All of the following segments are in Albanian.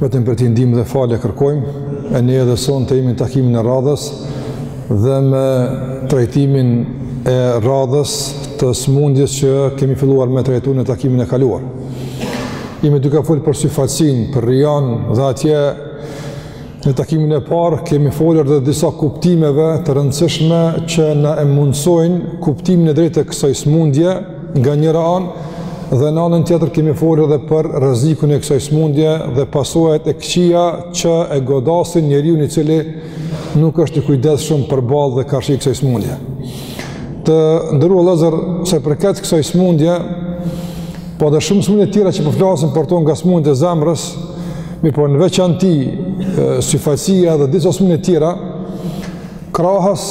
Vetëm prej Tij ndihmë dhe falje kërkojmë, e ne edhe sonte jemi në takimin e radhës dhe me trajtimin e radhës të smundjes që kemi filluar me trajtu në takimin e kaluar. Jemi duke folë për syfaqësinë, për rijanë dhe atje në takimin e parë kemi folur rreth disa kuptimeve të rëndësishme që na e mundësojnë kuptimin e drejtë të kësaj smundje Nga njëra anë dhe në anën tjetër kemi folur edhe për rrezikun e kësaj sëmundje dhe pasojat e këqija që e godasin njeriun i cili nuk është i kujdesshëm përballë dhe karshi kësaj sëmundje. Të nderuar vëllezër, sa i përket kësaj sëmundje, po dhe shumë sëmundje tjera që po flasim për to nga sëmundjet e zemrës, mirëpo në veçanti syfaqësia dhe disa sëmundje tjera, Krahas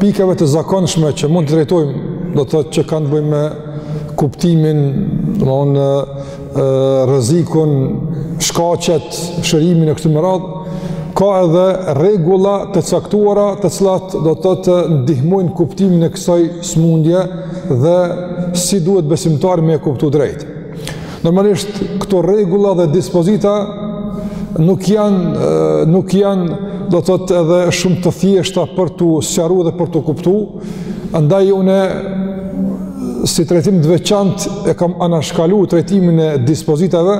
pikave të zakonshme që mund të trajtojmë, do të thotë që kanë të bëjnë me kuptimin, domthonë rrezikun, shkaqet, shërimin e kështu me radhë, ka edhe rregulla të caktuara të cilat do të thotë ndihmojnë kuptimin e kësaj smundje dhe si duhet besimtari me e kuptu drejt. Normalisht këto rregulla dhe dispozita nuk janë nuk janë do të thotë edhe shumë të thjeshta për t'u sqaruar dhe për t'u kuptuar. Andaj unë si trajtim të veçantë e kam anashkaluar trajtimin e dispozitave,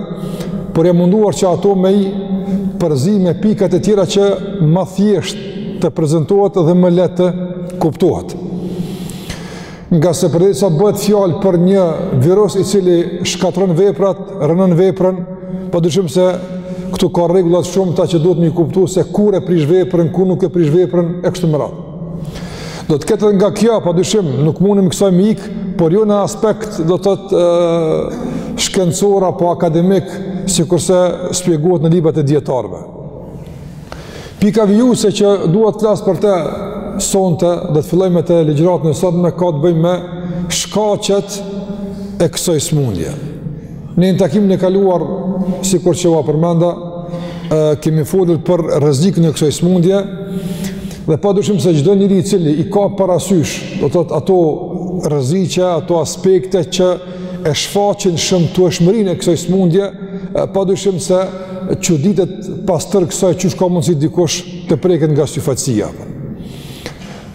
por jam munduar që ato me i përzi me pikat e tjera që ma thjesht të prezentohet dhe më lehtë të kuptohet. Ngase përderisa bëhet fjalë për një virus i cili shkatërron veprat, rrënon veprën, pa dyshim se këtu ka rregulla të shumta që duhet me i kuptu se kur e prish veprën, kur nuk e prish veprën e kështu me radhë. Do të ketë nga kjo, pa dyshim, nuk mundemi kësaj me i ik, por jo në aspekt do të thotë shkencor apo akademik, sikurse shpjegohet në librat e dijetarëve. Pika vijuese që dua të flas për të sonte dhe të filloj me të ligjëratën e sotme ka të bëjë me shkaqet e kësaj smundje. Ne në takimin e kaluar, sikur që ua përmenda, kemi folur për rrezikun e kësaj smundje dhe pa dyshim se çdo njeri i cili i ka parasysh, do të thotë ato rreziqe, ato aspekte që e shfaqin shëmtueshmërinë e kësaj sëmundje, padyshim se çuditet pas tërë kësaj qysh ka mundsi dikush të preket nga syfaqësia.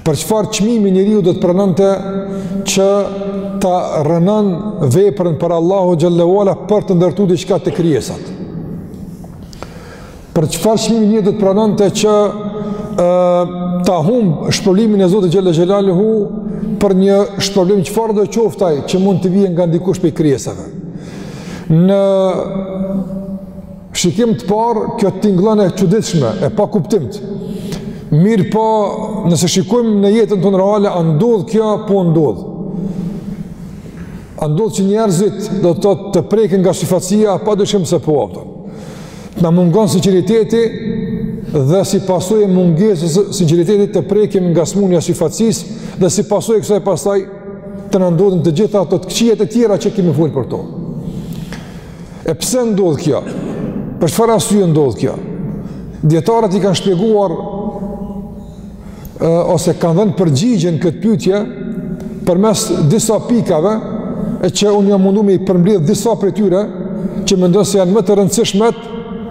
Për çfarë çmimi njeriu do të pranonte që ta rrënon veprën për Allahun xhel-le ue ala për të ndërtuar diçka te krijesat. Për çfarë çmimi njeriu do të pranonte që ë ta humb shpërblimin e Zotit xhelle xhelaluhu për një shpërblim çfarëdo qoftë ai që mund të vijë nga dikush prej krijesave. Në shikim të parë kjo tingëllon e çuditshme, e pakuptimtë. Mirëpo, nëse shikojmë në jetën tonë reale, a ndodh kjo? Po, ndodh. A ndodh që njerëzit do të thotë të preken nga syfaqësia, pa dyshim se po. Apëton. Na mungon sinqeriteti dhe si pasojë e mungesës së sinqeritetit të prekemi nga smunja e syfaqësisë dhe si pasojë e kësaj pastaj të na ndodhin të gjitha ato të këqijat e tjera që kemi folë për to. E pse ndodh kjo? Për çfarë arsye ndodh kjo? Dijetarët i kanë shpjeguar ose kanë dhënë përgjigje në këtë pyetje përmes disa pikave e që unë jam mundu me i përmblidh disa prej tyre që mendoj se janë më të rëndësishmet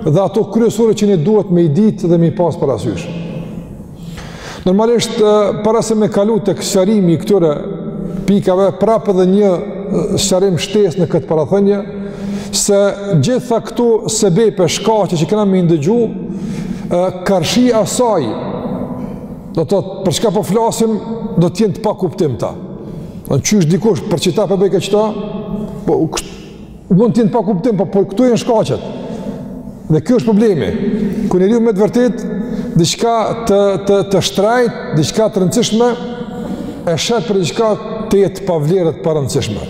dhe ato kryesore që njeriu duhet me i ditë dhe me i pasë parasysh. Normalisht, para se me kalu tek sqarimi i këtyre pikave, prapë edhe një sqarim shtesë në këtë parathënie, se gjitha këto sebepe, shkaqe që kena me i ndëgju, karshi asaj, do të thotë për çka po flasim, do të jenë të pakuptimta. Do thotë qysh dikush për qita po i bën këto, po mund të jenë të pakuptimta, po, po këto janë shkaqet. Dhe kjo është problemi. Kur njeriu me të vërtetë diçka të të të shtrajt, diçka të rëndësishme, e shet për diçka tjetër të pavlerë të parëndësishme.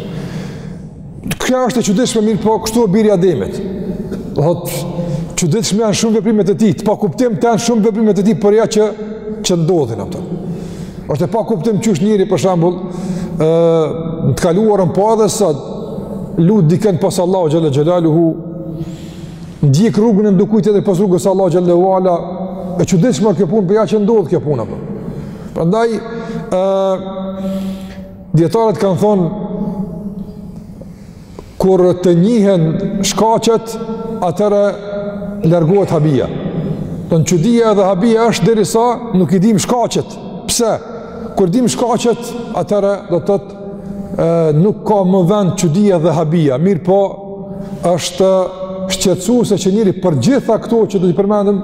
Kjo është e çuditshme mirëpo kështu i biri i Ademit. Do thotë të çuditshme janë shumë veprime të tij, të pakuptimta janë shumë veprime të tij por ja që që ndodhin ato. Është e pakuptimtë qysh njeriu për shembull, ë në të kaluarën po edhe sot lut dikën pos Allahut xhelle xhelaluhu ndjek rrugën e dikujt tjetër pos rrugës së Allahut xhelle ue ala e çuditshme kjo punë por ja që ndodh kjo punë apo. Prandaj ë Dijetarët kanë thonë, kur të njihen shkaqet, atëherë largohet habia. Domethënë çudia edhe habia është derisa nuk i dimë shkaqet. Pse? Kur i dimë shkaqet, atëherë do të thotë nuk ka më vend çudia dhe habia. Mirëpo është shqetësuese që njeriu për gjitha këto që do t'i përmendim,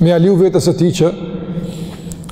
me ia leju vetes së tij që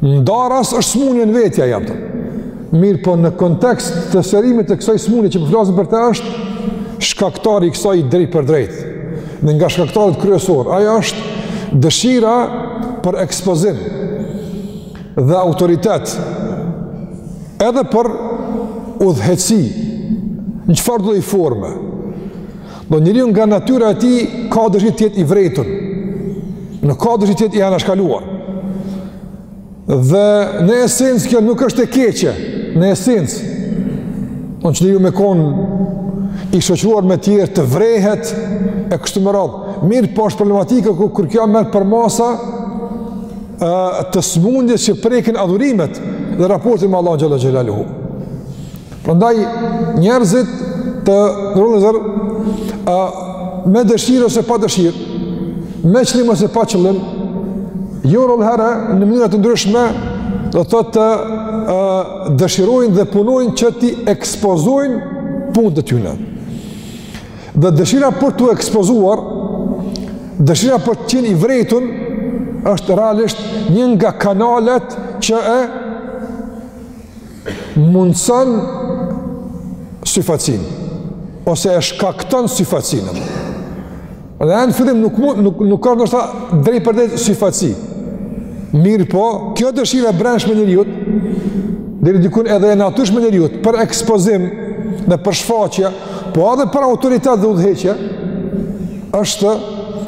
Ndaras është smunje në vetja jam të. Mirëpo në kontekst të sqarimit të kësaj smunje që po flasim po për të është, shkaktari i kësaj drejtpërdrejt. Një nga shkaktarët kryesorë, ajo është dëshira për ekspozim dhe autoritet edhe për udhëheqësi në çfarëdo lloj forme Po njeriu nga natyra e tij ka dëshirë të jetë i vërejtur. Nuk ka dëshirë të jetë i anashkaluar. Dhe në esencë kjo nuk është e keqe, në esencë. Që njeriu me kon i shquar me tjerë të vërehet e kështu me radhë. Mirëpo është problematike kur kjo merr përmasa të smundjes që prekin adhurimet dhe raportin me Allahun xhel-le xhelaluhu. Prandaj njerëzit jo rrallëherë, me dëshirë ose pa dëshirë, me qëllim ose pa qëllim, jo rrallëherë në mënyra të ndryshme do të thotë, dëshirojnë dhe punojnë që t'i ekspozojnë punët e tyne. Dhe dëshira për t'u ekspozuar, dëshira për të qenë i vrejtun, është realisht një nga kanalet që e mundëson syfaqësinë, ose e shkakton syfaqësinë. Dhe e në fillim nuk, nuk, nuk është ndoshta drejtpërdrejt syfaqësi. Mirëpo, kjo dëshirë e brendshme e njeriut, deri dikun edhe e natyrshme e njeriut, për ekspozim dhe për shfaqje, po edhe për autoritet dhe udhëheqje, është,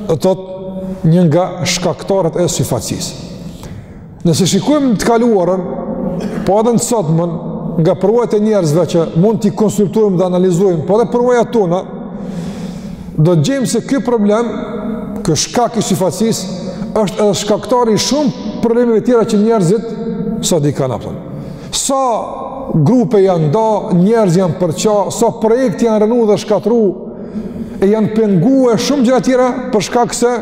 do të thotë, një nga shkaktarët e syfaqësisë. Nëse shikojmë të kaluarën, po edhe në të sotmen, nga përvojat e njerëzve që mund t'i konsultojmë dhe analizojmë, po edhe përvojat tona, do të gjejmë se kjo problem, ky shkak i syfaqësisë, është edhe shkaktar i shumë problemeve tjera që njerëzit sot i kanë, a kupton. Sa grupe janë da, njerëz janë përça, sa projekte janë rrënu dhe shkatërru, e janë pengu e shumë gjëra tjera për shkak se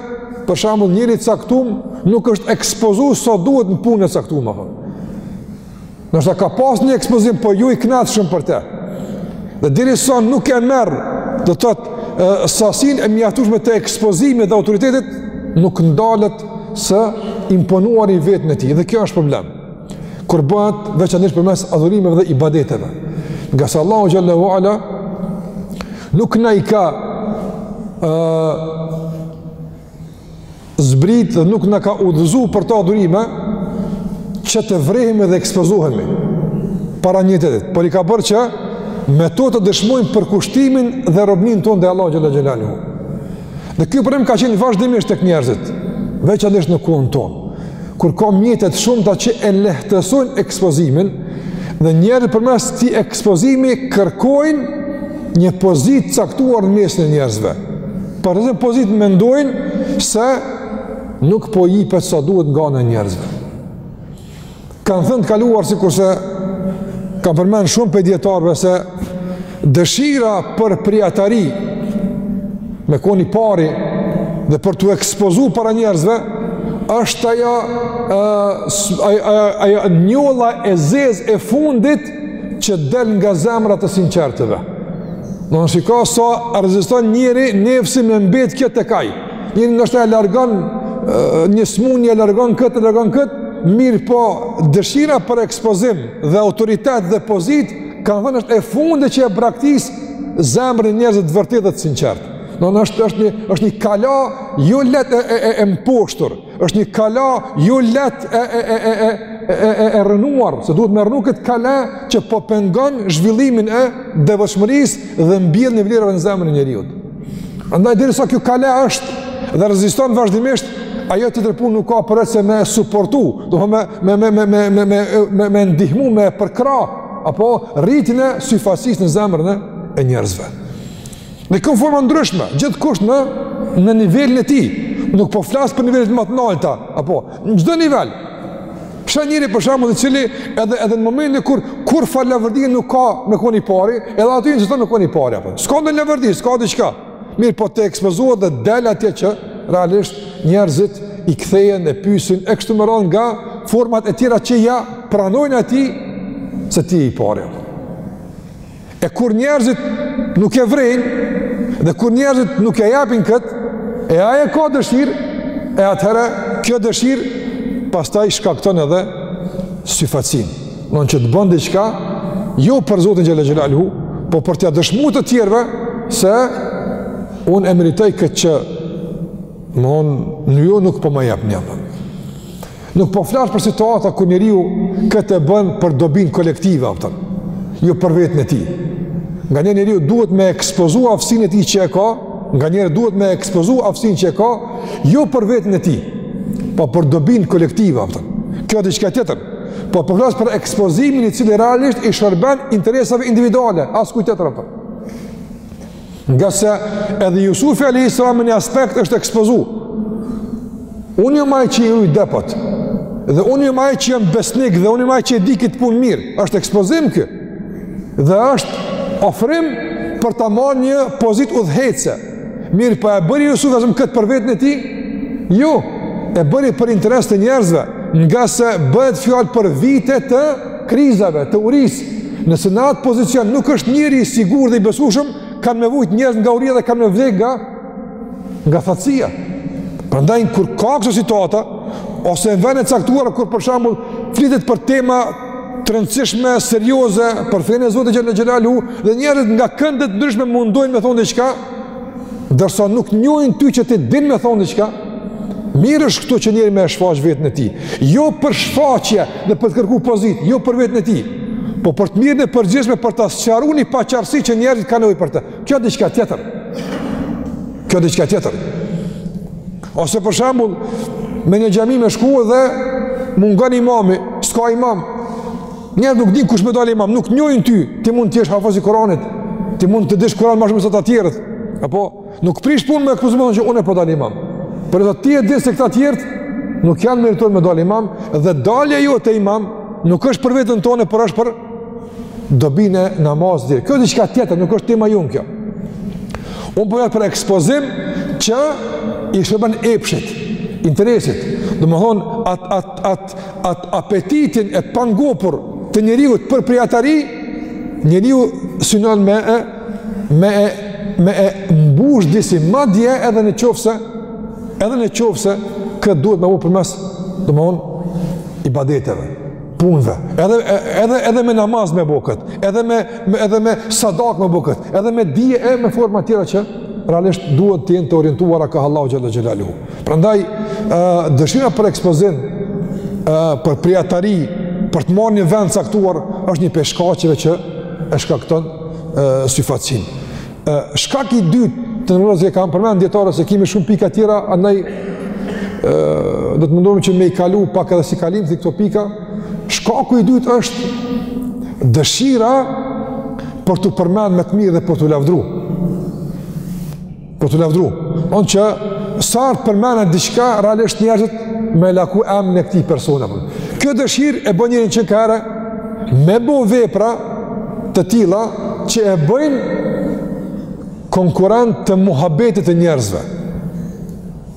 Për shembull, njeri i caktuar nuk është ekspozuar sa duhet në punën e caktuar, ndoshta ka pas një ekspozim, po jo i kënaqshëm për te. Dhe derisa nuk e merr, do të thotë sasinë e mjaftueshme të ekspozimit dhe autoritetit, nuk ndalet së imponuari veten e tij. Dhe kjo është problem. Kur bëhet veçanisht përmes adhurimeve dhe ibadeteve. Ngase Allahu xhel-le ue ala, Nuk na i ka zbrit dhe nuk na ka udhëzu për ato adhurime që të vrehemi dhe ekspozohemi para njëri-tjetrit, por i ka bërë që me to të dëshmojmë përkushtimin dhe robninë tonë ndaj Allahut xhel-le xhelaluhu Dhe kjo problem ka qenë vazhdimisht tek njerëzit, veçanërisht në kohën tonë, kur ka mjete të shumta që e lehtësojnë ekspozimin dhe njerëzit përmes këtij ekspozimi kërkojnë një pozitë të caktuar në mesin e njerëzve. Për këtë pozitë mendojnë se nuk po jipet sa duhet nga ana e njerëzve. Kanë thënë të kaluar sikurse kanë përmend shumë prej dijetarëve se dëshira për prijatari me kon i pari dhe për t'u ekspozu para njerëzve është ajo ajo njolla e zezë e fundit që del nga zemrat e të sinqertëve domethënë shiko sa reziston njeri nefsi me mbet kjo tek ai Njeri ndoshta e largon një smundje e largon këtë, e largon këtë, mirëpo dëshira për ekspozim dhe autoritet dhe pozitë, kanë thënë është e fundit që e braktis zemrën e njerëzve të vërtetë dhe të sinqertë. Domethënë është, është, një, është një kala jo jo lehtë e, e, e, e mposhtur, është një kala ju jo let e, e, e, e, e, e, e, e rrënuar, se duhet me rrënu këtë kala që po pengon zhvillimin e devotshmërisë dhe mbjelljen e vlerave në zemrën e njeriut. Andaj derisa kjo kala është dhe reziston vazhdimisht, ajo tjetër punë nuk ka përveç se me e suportu, domethënë me e ndihmu me e përkrah apo rritjen e syfaqësisë në zemrën e njerëzve. Në këto forma të ndryshme, gjithkush në në nivelin e tij, nuk po flas për nivelet më të larta, apo në çdo nivel. Pse njeri për shembull i cili edhe edhe në momentin kur kurrfarë lavdi nuk ka me kon i pari, edhe aty që thonë me kon i pari apo. S'ka ndonjë lavdi, s'ka diçka. Mirëpo të ekspozohet dhe del atje që realisht njerëzit i kthehen e pyesin e kështu me radhë nga format e tjera që ia pranojnë atij se ti je i pari. E kur njerëzit nuk e vërejnë, dhe kur njerëzit nuk ia japin këtë, e ai e ka dëshirë, e atëherë kjo dëshirë, pastaj shkakton edhe syfaqësinë. Domethënë që të bën diçka, jo për Zotin xhel-le xhelaluhu, po për t'ia dëshmu të tjerëve, se unë e meritoj këtë që, domethënë ju nuk po ma jepni, Nuk po flas për situata kur njeriu këtë e bën për dobinë kolektive, a kupton, jo për veten e tij. Nganjëherë njeriu duhet me ekspozu aftësinë e tij që e ka, nganjëherë duhet me ekspozu aftësinë që e ka, jo për veten e tij, po për dobinë kolektive, a kupton. Kjo diçka tjetër, po po flas për ekspozimin i cili realisht i shërben interesave individuale, askujt tjetër, a kupton. Ngase edhe Jusufi a.s. me një aspekt është ekspozu. Unë jam ai që i ruj depot, dhe unë jam ai që jam besnik, dhe unë jam ai që e di këtë punë mirë. është ekspozim ky, dhe është ofrim për të marrë një pozitë udhëheqëse. Mirëpo a e bëri Jusufi a.s. këtë për veten e tij? Jo, e bëri për interes të njerëzve, ngase bëhet fjalë për vite të krizave të urisë, nëse në atë pozicion nuk është njeri i sigur dhe i besushëm, kanë me vujtë njerëz nga uria dhe kanë me vdekë nga, nga thatësia. Prandaj, kur ka këso situata, ose në vene të caktuara, kur për shembull, flitet për tema të rëndësishme, serioze, për fenë e Zotit xhelle xhelaluhu, dhe njerëz nga kënde të ndryshme mundohen me thonë diçka, ndërsa nuk njohin ty që ti din me thonë diçka, mirë është këtu që njeri me e shfaq veten e tij, jo për shfaqje dhe për të kërku pozitë, jo për veten e tij, po për të mirën e përgjithshme për ta sqaru një paqartësi që njerëzit kanë nevojë për të, kjo diçka tjetër, kjo diçka tjetër, ose për shembull, me një xhami me shku dhe mungon imami, s'ka imam, Njerëz nuk dinë kush me dalë imam, nuk njohin ty, ti mund të jesh hafëz i Kuranit, ti mund të dish Kuran ma shumë se të tjerët, apo nuk prish punë me këpëzë me thonë që unë po dalë imam. Por edhe ti e din se këta tjerët nuk janë meritor me dalë imam, dhe dalja jote imam nuk është për veten tone, por është për dobinë e namazlive. Kjo është diçka tjetër, nuk është tema jonë kjo. Unë po për ekspozim që i shërben epshit, interesit. Domethonë, atë at, at, atë apetitin e pangopur të njeriut për prijatari, njeriu synon me e, me e, me e mbush disi madje edhe në qoftë se, edhe në qoftë se këtë duhet me bo përmes, domethonë, ibadeteve, punëve. Edhe edhe edhe me namaz me u dukë, edhe me, me edhe me sadakë me u dukë, edhe me dije e me forma tjera që realisht duhet të jenë të orientuara kah Allahu xhelle xhelaluhu. Prandaj, dëshira për ekspozim, për prijatari, për të marrë një vend të caktuar, është një prej shkaqeve që e shkakton syfaqsinë. Shkaku i dytë, të nderuar, si e kanë përmend dijetarët, se kemi shumë pika tjera, andaj do të mundohem që me i kalu pak edhe si kalimthi këto pika. Shkaku i dytë është dëshira për t'u përmend me të mirë dhe për t'u lavdru. Për t'u lavdru. Don që sa herë t'përmenet diçka, realisht njerëzit me e laku emnin e këtij personi. Kjo dëshirë e bën njerin që ka herë me bo vepra të tilla që e bëjnë konkurent të muhabetit të njerëzve.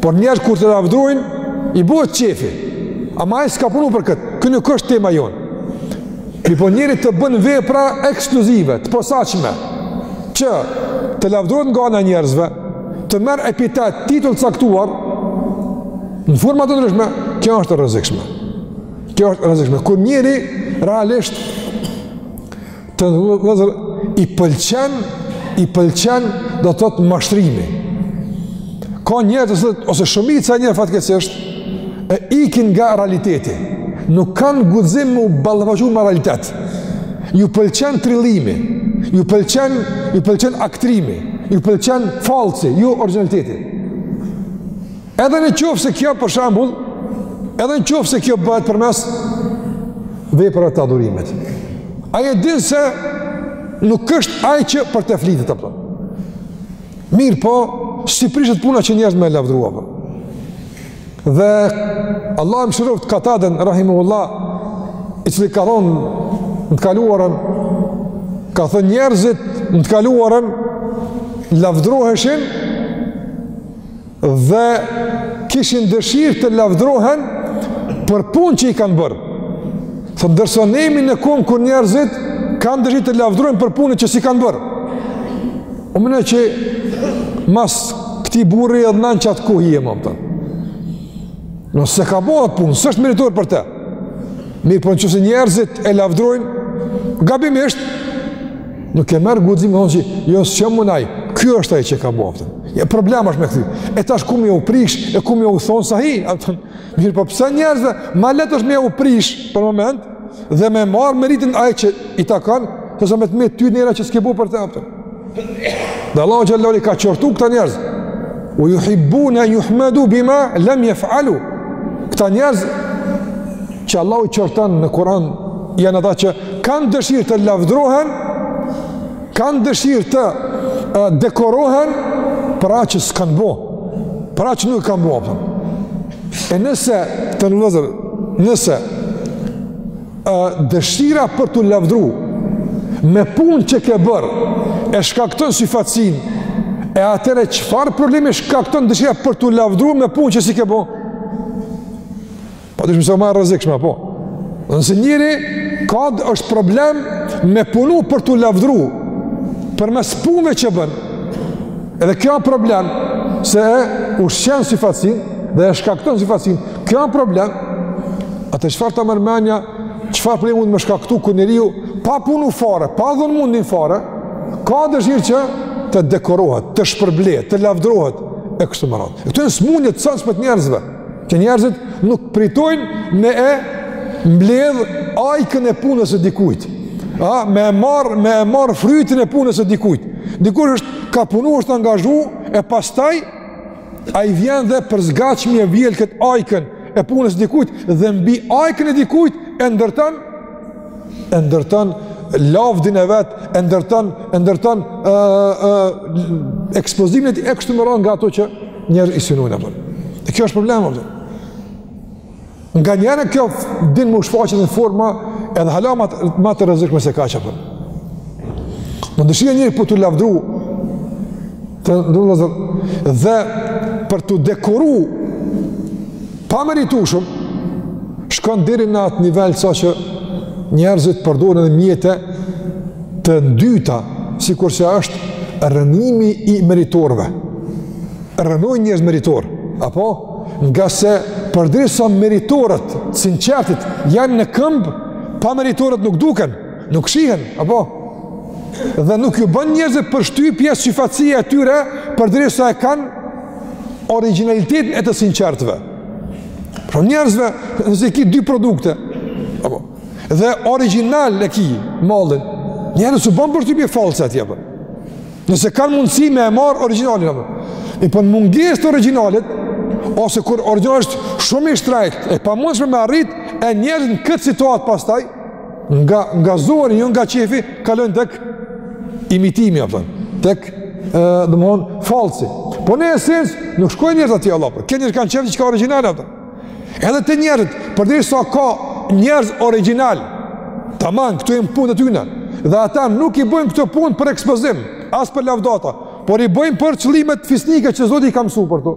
Por njerëz kur të lavdrojnë, i bëhet qefi. Ama ai s'ka punu për këtë, kjo nuk është tema jonë. Mirëpo njeri të bën vepra ekskluzive, të posaçme, që të lavdrohet nga ana e njerëzve, të merr epitet, titull të caktuar, në forma të ndryshme, kjo është e rrezikshme. Kjo është e rrezikshme. Kur njeri realisht Të vëllezër, i pëlqen, i pëlqen, do të thotë mashtrimi. Ka njerëz të cilët, ose shumica e njerëzve fatkeqësisht, e ikin nga realiteti. Nuk kanë guxim me u ballafaqu me realitet. Ju pëlqen trillimi, ju pëlqen, ju pëlqen aktrimi, ju pëlqen falsi, jo origjinaliteti. Edhe në qoftë se kjo për shembull, edhe në qoftë se kjo bëhet përmes veprave të adhurimit. Ai e din se nuk është ai që për te flitet, kupton. Mirëpo, s'i prishet puna që njerëzit me e lavdru, kupton. Dhe Allahu e mëshiroftë Kataden, rahimehullah, i cili ka thonë në të kaluarën, ka thonë njerëzit në të kaluarën, lavdroheshin, dhe kishin dëshirë të lavdrohen për punë që i kanë bërë. Thot ndërsa ne jemi në kohën kur njerëzit kanë dëshirë të lavdrohen për punët që s'i kanë bërë. Unë mendoj që mas këtij burri edhe ne në qatë kohë jemi, kupton. Nëse s'e ka bo atë punë, s'është meritor për te. Mirëpo në qoftë se njerëzit e lavdrojnë, gabimisht, Nuk e merr guxim me thonë që jo s'jam unë ai. Ky është ai që e ka bo, kupton. Ja problem është me këtë. E tash ku me u prish, e ku me u thon sahi, atë. Mirëpo pse njerëzve ma lehtë është me u prish për moment dhe me marr meritën ai që i takon, sesa me të met ty nera që s'ke bo, kupton. Dhe Allahu xhallahu i ka qortu këta njerëz. U yuhibbuna yuhmadu bima lam yaf'alu. Këta njerëz që Allahu qorton në Kur'an janë ata që kanë dëshirë të lavdrohen, kanë dëshirë të e, dekorohen për atë që s'kanë bo, për atë që nuk kanë bo. Kupton. E nëse, të në vëllezër, nëse e, dëshira për t'u lavdru me punë që ke bërë, e shkakton syfaqësinë, e atëherë çfarë problemi shkakton dëshira për t'u lavdru me punë që s'i ke bo? Pa dyshim se ma e rrezikshme, apo. Dhe nëse njeri ka është problem me punu për t'u lavdru, përmes punëve që bën, edhe kjo është problem, se e ushqen syfaqësinë, dhe e shkakton syfaqësinë, kjo është problem, atëherë çfarë ta merr mendja, çfarë problemi mund me shkaktu kur njeriu, pa punu fare, pa dhënë mundin fare, ka dëshirë që të dekorohet, të shpërblehet, të lavdrohet, e kështu me radhë. E këto janë sëmundje të sënës për të njerëzve, Që njerëzit nuk pritojnë me e mbledh ajkën e punës së dikujt. A, me e marrë, me e marrë frytin e punës së dikujt. Dikush ka punu, është angazhu, e pastaj, ai vjen dhe për së gatshmi e vjel këtë ajkën e punës së dikujt, dhe mbi ajkën e dikujt e ndërton e ndërton lavdin e vet, e ndërton, e ndërton ë ë ekspozimin e tij e kështu me radhë nga ato që njerëz i synojnë apo. Dhe kjo është problem apo. Nganjëherë kjo din me u shfaq në forma edhe hala ma të rrezikshme se kaq apo. Në dëshirë njeri për t'u lavdru Të ndërlozër, dhe për t'u dekoru pameritushëm, shkon deri në atë nivel sa që njerëzit përdojnë edhe mjete të ndyta, sikurse është rrënimi i meritorëve. Rrënojnë njerëz meritorë, apo? Ngase përderisa meritorët, sinqertit, janë në këmbë, pameritorët nuk duken. Nuk shihen, apo? Dhe nuk ju bën njerëzve përshtypje syefaqësia e tyre, përderisa e kanë origjinalitetin e të sinqertëve. Pra njerëzve, nëse i ki dy produkte, apo, dhe origjinal e ki mallin, njerëzve s'u bën përshtypje false atje, apo. Nëse kanë mundësi me e marr origjinalin, apo. Mirëpo në mungesë të origjinalit, ose kur origjinali është shumë i shtrejt, e pamundshme me arrit, e njerëzit në këtë situatë pastaj, nga nga zori, jo nga qefi, kalojnë tek imitimi apo tek ë domethënë falsi. Po në esencë nuk shkojnë njerëzit aty vlla. Se njerëzit kanë qef diçka origjinale, a kupton. Edhe te njerëzit, përderisa ka njerëz origjinalë. Tamam, këto janë punët e tyne. Dhe ata nuk i bëjnë këto punë për ekspozim, as për lavdata, por i bëjnë për qëllimet fisnike që Zoti i ka mësu për to.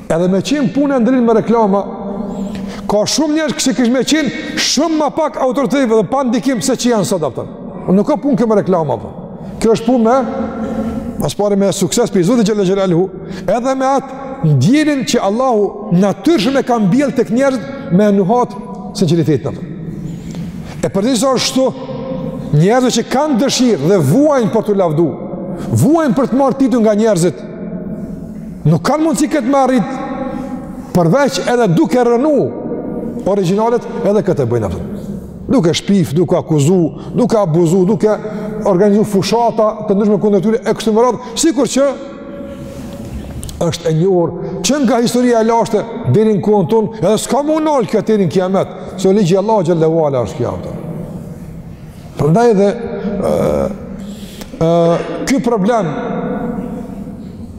Edhe me qenë puna e nderit me reklama, ka shumë njerëz që kishin me qenë shumë ma pak autoritativë dhe pa ndikim se që janë sot, a kupton. Nuk ka punë kjo me reklama, a kupton. Kjo është punë me, ma s'pari me sukses prej Zotit xhel-le xhelaluhu, edhe me atë ndjenin që Allahu natyrshëm e ka mbjellë tek njerëzit me nuhat sinqeritetin, a kupton. E përderisa është kështu, njerëzve që kanë dëshirë dhe vuajnë për t'u lavdu, vuajnë për të marrë tituj nga njerëzit, Nuk kanë mundësi këtë me arrit, përveç edhe duke rrënu origjinalët edhe këtë e bëjnë, a kupton. Duke shpif, duke akuzu, duke abuzu, duke organizu fushata të ndryshme kundër tyre e kështu me radhë, sikur që është e njohur që nga historia e lashtë deri në kohën tonë, edhe s'ka me u nal kjo deri në kiamet, se ligji i Allahut xhel-le ue ala është kjo, a kupton. Prandaj edhe ë ë ky problem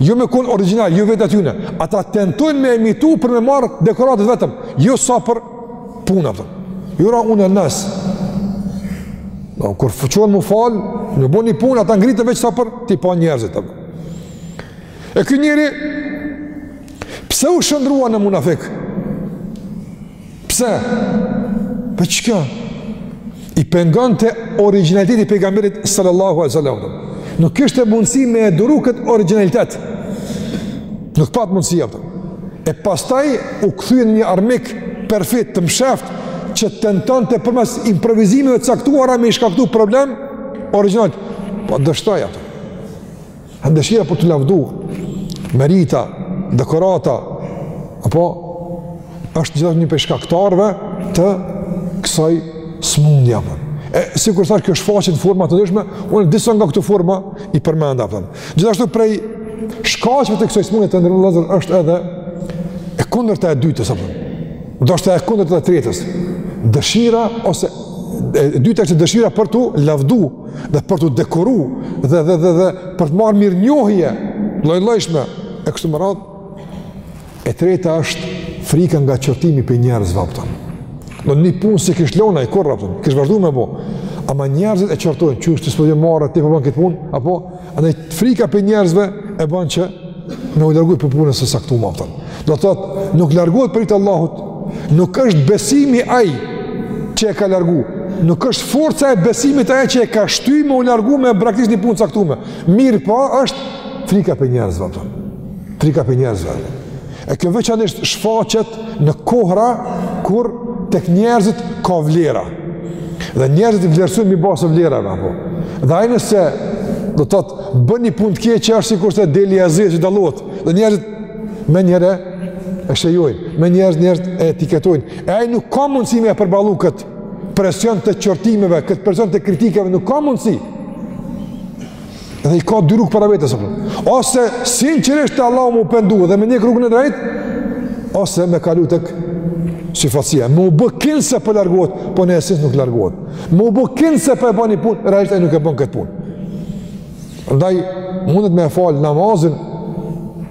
Jo me kon origjinal, jo vetë atyne. Ata tentojnë me imitu për me marrë dekoratat vetëm. Jo sa për puna, a kupton. Juraunen-nas. No, kur çohen me u falë, me bo një punë, ata ngriten veç sa për t'i pa njerëzit. Për. E ky njeri, pse u shndërrua në munafik? Pse? Për çka? I pengonte origjinaliteti i pejgamberit sallallahu alaihi wasallam. Nuk kishte mundësi me e duru këtë origjinalitet. Nuk pat mundësi, a kupton. E pastaj u kthye në një armik perfid të msheft që tentonte përmes improvizimeve të caktuara me i shkaktu problem origjinal. Po dështoi, a kupton. A dëshira për t'u lavdu, merita, dekorata, apo është gjithashtu një prej shkaktarëve të kësaj smundje, a kupton. E, sikur thashë, kjo shfaqet në forma të ndryshme, unë disa nga këto forma i përmenda, a kupton. Gjithashtu prej shkaqeve të kësaj smundje, të nderuar vëllezër, është edhe e kundërta e dytës, a kupton, ndoshta e kundërta e tretës, dëshira, ose e dyta është dëshira për t'u lavdu, dhe për t'u dekoru dhe dhe dhe dhe për të marrë mirënjohje llojllojshme e kështu me radhë e treta është frika nga qërtimi prej njerëzve a kupton një punë s'e kish lon ai kurrë a kupton kish vazhdu me e bo ama njerëzit e qërtojnë qysh s'po t'vjen marre ti po e ban këtë punë apo Andaj frika prej njerëzve e bën që me u largu për punës e saktu më apëtën. Do të thotë, nuk largohet për hir të Allahut, nuk është besimi ai që e ka largu, nuk është forca e besimit ai që e ka shty me u largu me braktis një punë t'caktume. Mirëpo është frika prej njerëzve, a kupton. Frika prej njerëzve. E kjo veçanisht shfaqet në kohra kur tek njerëzit ka vlera. Dhe njerëzit i vlerësojnë mbi bazë vlerave, apo. Dhe ai nëse do të thotë bën një punë të keqe është sikurse dele e zezë që dallohet. Dhe njerëzit menjëherë e shenjojnë, menjëherë njerëzit e etiketojnë. E ai nuk ka mundësi me e përballu këtë presion të qërtimeve, këtë presion të kritikave, nuk ka mundësi. Dhe i ka dy rrugë para vetes, apo. Ose sinqerisht te Allahu me u pendu dhe me ndjek rrugën e drejt, ose me kalu tek syefaqësia. Me u bë kinse po largohet, po në esencë nuk largohet. Me u bë kinse po e ban një punë, realisht ai nuk e bën këtë punë. Prandaj, mundet me e falë namazin,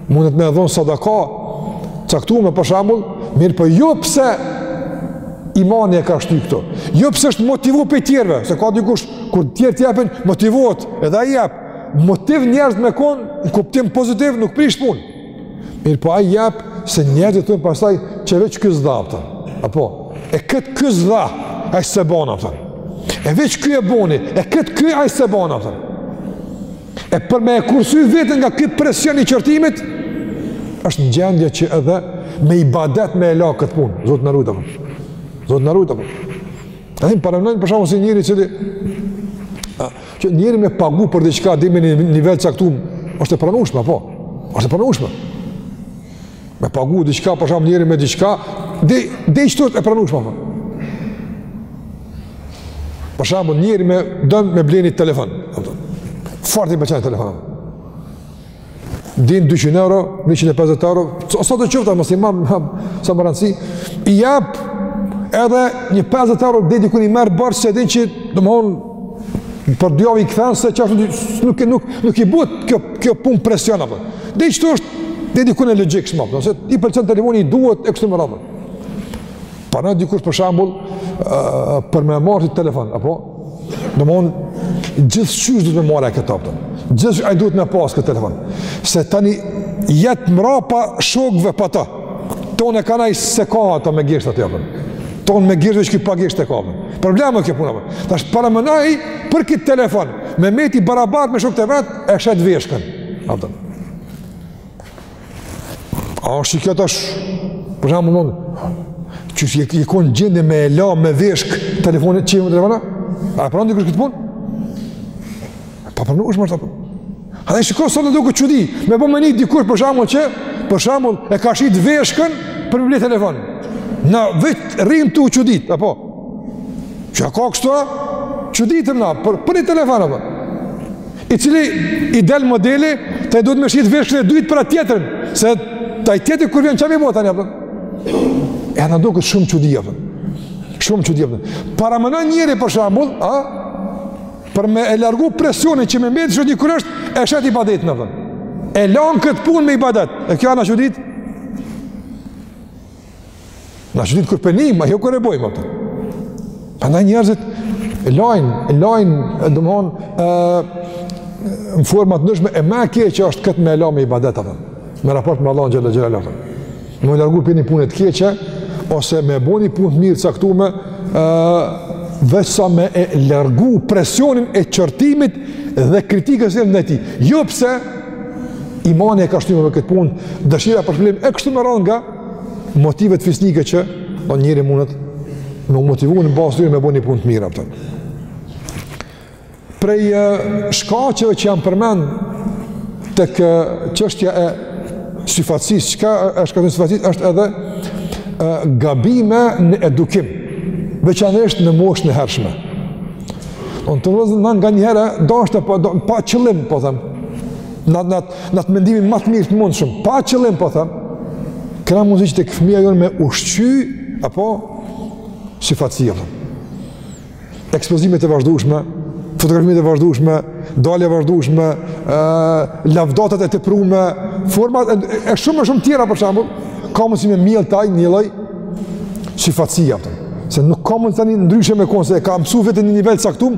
mundet me e dhonë sadaka t'caktume, për shambull, mirëpo jo pse imani e ka shty këto. Jo pse është motivu prej tjerve, se ka dikush Kur tjerët japin, motivohet, edhe ai jap. Motiv njerëz me kon, në kuptim pozitiv, nuk prish pun. Mirëpo ai jap, se njerëzit thonë pastaj, qe veç ky s'dha, a kupton. Apo, e këtë ky s'dha, ai s'e bon, a kupton. E veç ky e boni, e këtë ky ai s'e bon, a kupton. E për me e kursu veten nga ky presion i qërtimit, është në gjendje që edhe me ibadet me e la këtë punë. Zoti na rujtë, apo. Zoti na rujtë, apo. A dhe paramenoni për shembull si njeri i cili, a, që njeri me pagu për diqka, deri në një nivel t'caktum, është e pranushme, po, është e pranushme. Me pagu diqka, për shembull njeri me diqka, deri qëtu është e pranushme, po. Për shembull njeri me don me ble një telefon, fort i pëlqen telefoni, din 200 euro, 150 euro, sa të qoftë, mësë i mamë, mamë, s'ka më rëndësi, i jep edhe një 50 euro, dhe dikun i merr borxh, se din që, domethonë, për dy javë i kthen, se qashtu, nuk, nuk, nuk, nuk i bohet kjo, kjo punë presion, apo. Deri qëtu është, deri dikun e logjikshme, apo, se i pëlqen telefoni, i duhet, e kështu me radhë. Por dikush për shembull, për me marrë at telefon, apo? Domethon, gjithqysh duhet me marrë këtë, a kupton. Gjithqysh ai duhet me pasë këtë telefon. Se tani jet mrapa shokve pa ta. Tonë e kanë, ai s'e ka atë me gishta, a kupton. Tonë me gisht dhe qeky pa gisht e ka, a kupton. Problem kjo punë, a kupton. Tash paramenoje për këtë telefon. Me metë barabart me shokët e vet, e shet veshkën. A kupton. A është kjo tash? Për shembull, qysh je kon n'gjendje me e la me veshkë telefonin që i më telefona? A e pranon dikush këtë punë? Pa për nuk është mirë të punë. A dhe shikon sot na duket çudi, me pa me ni dikush për shembull që, për shembull e ka shit veshkën për me ble telefonin. Na vetë rrim tu u çuditë, apo? Që a ka kështu a? Çuditemi na, për, për një telefon, apo? I cili i del modeli, tani duhet me shitë veshkën e dytë për atë tjetrin, se tani tjetri kur vjen çka me bo tani, e na duket shumë çudi, a, shumë çudi, a, parameno njeri për shembull, a, për me e largu presionin që me mbetë që një kërësht, e shet ibadetin, apo, e lanë këtë punë me ibadet, e kjo a na çudit, Na çudit kur p'e nim, a jo kur e bojmë, a kupton. Prandaj njerëzit e lajnë, e lajnë, domethon, e, në forma t'ndryshme, e më e keqe është këtë me e la me ibadet, apo, me raport me Allahun xhel-le xhelaluhu, a kupton. Me u largu prej një pune t'keqe, ose me bo një punë t'mirë t'caktume, e, veç sa me e largu presionin e qortimit dhe kritikës ndaj tij. Jo pse, imani e ka shty me bo këtë punë, dëshira për shpëtim, e kështu me radhë, nga, motivet fisnike që do po njeri mundet me u motivu në bazë t'tyre me bo një punë të mirë. A kupton. Prej shkaqeve që janë përmend tek çështja e syfaqësisë, çka është shkak i syfaqësisë, është edhe e, gabime në edukim, veçanërisht në moshën e hershme. Unë të vëzën nga njëherë, ndoshta pa, pa qëllim, po them, në në në atë mendimin më të mirë të mundshëm, pa qëllim po them. Kena mundsi që tek fëmija jonë me ushqy apo syfaqësia. Ekspozimet e vazhdueshme, fotografimet e vazhdueshme, dalja e vazhdueshme, ë lavdatat e teprume, format e, e shumë e shumë tjera për shembull, ka mundësi me mjell te ai një lloj syfaqësie. Se nuk ka mundësi tani ndryshe me kon se e ka mësu vetëm një nivel caktuar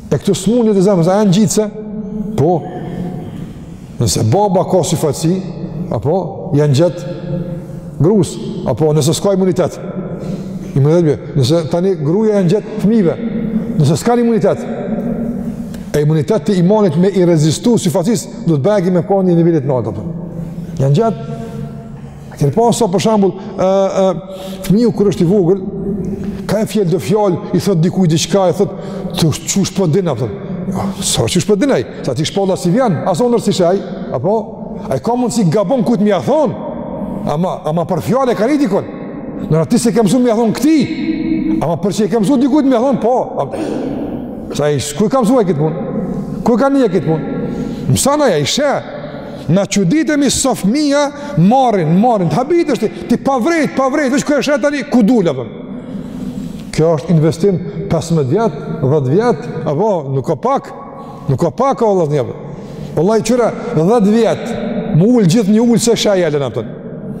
E këto smundje të zemrës, a janë ngjitëse? Po, nëse baba ka syfaqësi, apo, ja ngjet grusë, apo, nëse s'ka imunitet, imunitet bje, nëse tani gruja ja ngjet fëmijve, nëse s'ka imunitet, e imunitet të imanit me i rezistu syfaqësisë, duhet bajagi me kon nivelit të naltë, apo, ja ngjet, Ke pa sa për shembull, fëmiju kur është i vogël, ka e sjell do fjalë, i thotë dikujt diçka, i thotë, të është që shpët dina, për. Sa që shpët dina, sa ti shpalla si vjenë, asë onër si shaj, apo, ai ka mundësi gabon kujt me ia thonë, ama, ama për fjalë e ka ni dikon, në ti s'e ke mësu me ia thonë këtij, ama për që e ke mësu dikujt me ia thonë, po, a, sa i, ku e ka mësu ai këtë punë, ku e ka ni ai këtë punë, mësana ja, i shë, Na çuditemi sa fëmija marrin, marrin, habitesh ti, ti pa vrejt, pa vrejt, veç kur e sheh tani, ku dul, a kupton. Kjo është investim 15 vjet, 10 vjet, apo, nuk o pak, nuk o pak, vallahi, a kupton. Vallahi qyre, 10 vjet, m'u ul gjithë një ulëse shih, jale a kupton.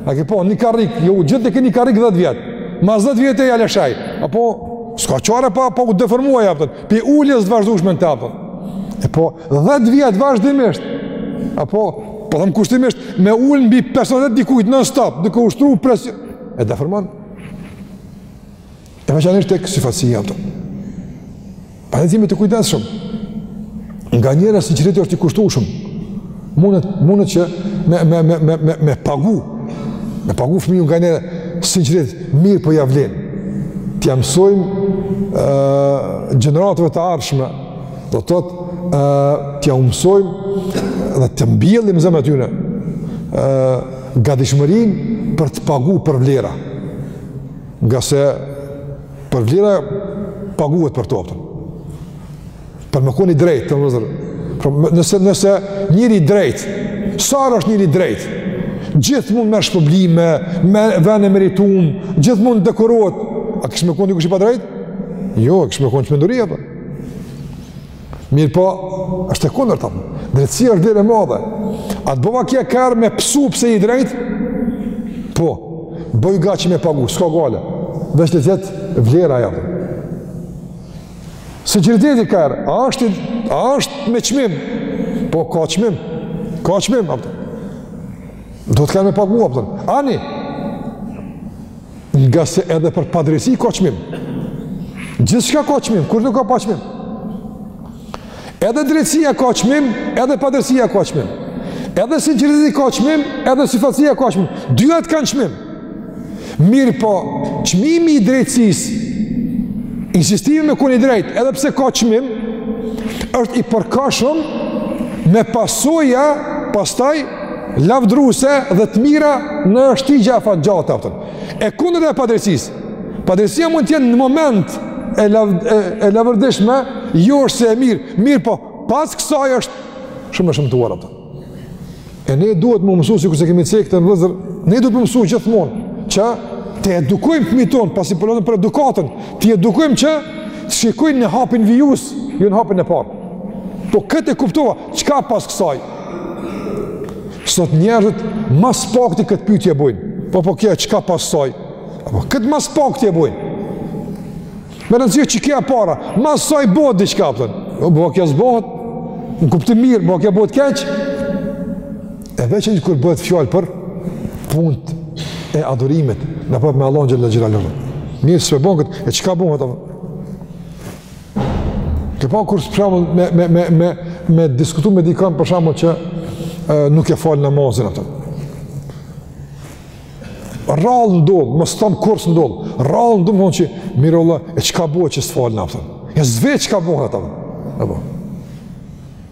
A ke pa, një karrik, jo, gjithë te një karrik 10 vjet, mas 10 vjete jale shih, apo, s'ka çare pa, pa u deformu, a kupton. Pi uljes të vazhdushme në të, a kupton. E po, 10 vjet vazhdimisht. Apo, po them kushtimisht me ulën mbi personalitet të dikujt non stop, duke ushtru presion. E deformon. E veçanërisht tek syfaqësia, a kupton. Pra të jemi të kujdesshëm. Nganjëherë sinqeriteti është i kushtushëm. Mundet, mundet që me, me, me, me, me, me pagu. Me pagu fëmiju nganjëherë sinqeritetin, mirëpo po ja vlen t'ja mësojmë uh, gjeneratave të ardhshme Do të thotë, ë t'ia mësojmë dhe të mbjellim në zemrat e tyre. ë gatishmërinë për të paguar për vlera. Ngase për vlera paguhet për to. Për me kon i drejtë, vëllezër. Pra, nëse, nëse njeri i drejtë, sa herë është njeri i drejtë, gjithmonë merr shpërblime, merr venin e meritum, gjithmonë dekorohet, a kish me kon dikush i padrejtë? Jo, s'kish me kon që me ndurija, a kupton. Mirë po, është e kundër të Drejtësia është dire madhe. A të bëma kje kërë me pësu pëse i drejtë? Po, bëj ga që me pagu, s'ka gale. Dhe është të zetë vlera ja. Se gjëriteti kërë, a është, a është me qmim? Po, ka qmim. Ka qmim, apëtër. Do të kërë me pagu, apëtër. Ani, Ngase edhe për padrejtësi ka çmim. Gjithçka ka çmim, kurrë nuk ka pa çmim. Edhe drejtësia ka çmim, edhe padrejtësia ka çmim. Edhe sinqeriteti ka çmim, edhe dyfaqësia ka çmim. Dyat kanë çmim. Mirëpo, çmimi i drejtësisë, insistimi me kon i drejtë, edhe pse ka çmim, është i përkohshëm me pasoja pastaj lavdëruese dhe të mira në shtigje afatgjata, a kupton. E kundërta e padrejtësisë. Padrejtësia mund të jetë në moment e, lav, e, e leverdishme, jo është se e mirë. Mirëpo, pas kësaj është shumë e shëmtuar. E ne duhet me u mësu, sikurse kemi cekë, vëllezër, ne duhet me u mësu gjithmonë, që t'i edukojmë fëmijët tonë, pasi po folet për edukatën, t'i edukojmë që të shikojnë në hapin vijues, jo në hapin e parë. Po këtë e kuptova, çka pas kësaj? Sot njerëzit mas pakti këtë pyetje bojnë. Po po kjo, çka pas saj? Po, këtë mas pakti e bojnë. Me rëndësi çka para, mas saj bëhet diçka, a kupton. Po, po kjo s'bohet, në kuptim mirë, po kjo bëhet keq. E veçmas kur bëhet fjalë për punët e adhurimit, në raport me Allahun xhelle xhelaluhu. Mirë, së me bëhet këtë, e çka bëhet, a kupton. Ke pa kur së përshamu me, me, me, me, me diskutu me dikën përshamu që e, nuk e falë namazin atë. Rallë ndodhë, më stëmë kur së ndodhë, rallë ndodhë më thonë që, mire Allah, e që ka bojë që së falë në atë? Ja zve që ka bojë në atë?